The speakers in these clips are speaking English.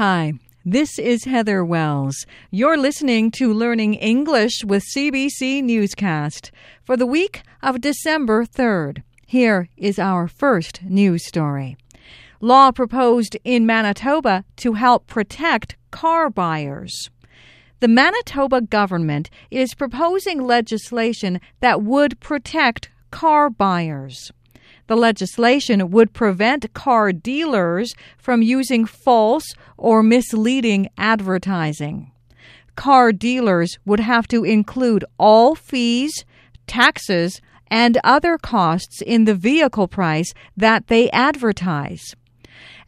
Hi, this is Heather Wells. You're listening to Learning English with CBC Newscast for the week of December 3rd. Here is our first news story. Law proposed in Manitoba to help protect car buyers. The Manitoba government is proposing legislation that would protect car buyers. The legislation would prevent car dealers from using false or misleading advertising. Car dealers would have to include all fees, taxes, and other costs in the vehicle price that they advertise.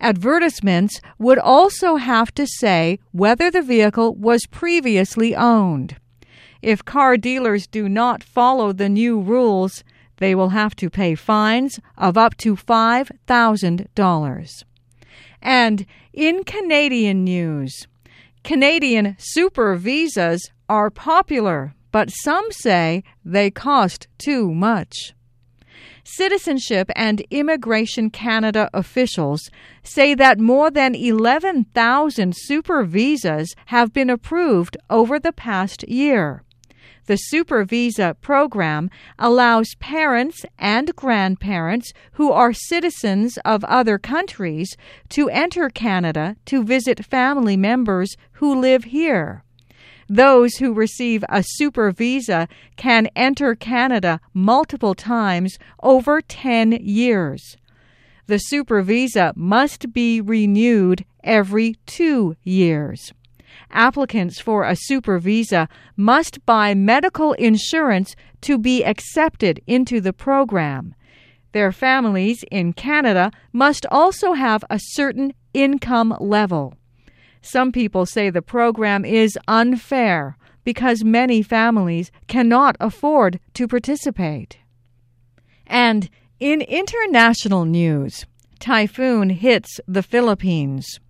Advertisements would also have to say whether the vehicle was previously owned. If car dealers do not follow the new rules, they will have to pay fines of up to $5,000. And in Canadian news, Canadian super visas are popular, but some say they cost too much. Citizenship and Immigration Canada officials say that more than 11,000 super visas have been approved over the past year. The Super Visa program allows parents and grandparents who are citizens of other countries to enter Canada to visit family members who live here. Those who receive a super visa can enter Canada multiple times over 10 years. The super visa must be renewed every two years applicants for a super visa must buy medical insurance to be accepted into the program. Their families in Canada must also have a certain income level. Some people say the program is unfair because many families cannot afford to participate. And in international news, typhoon hits the Philippines.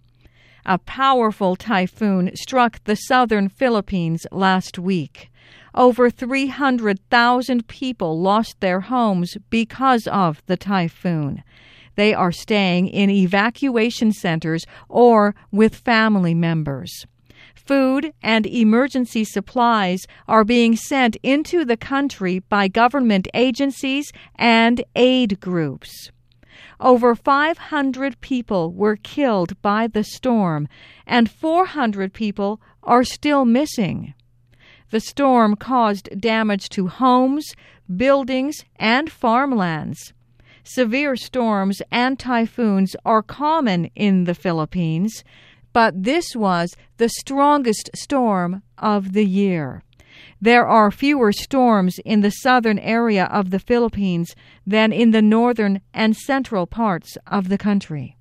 A powerful typhoon struck the southern Philippines last week. Over 300,000 people lost their homes because of the typhoon. They are staying in evacuation centers or with family members. Food and emergency supplies are being sent into the country by government agencies and aid groups. Over 500 people were killed by the storm, and 400 people are still missing. The storm caused damage to homes, buildings, and farmlands. Severe storms and typhoons are common in the Philippines, but this was the strongest storm of the year. There are fewer storms in the southern area of the Philippines than in the northern and central parts of the country.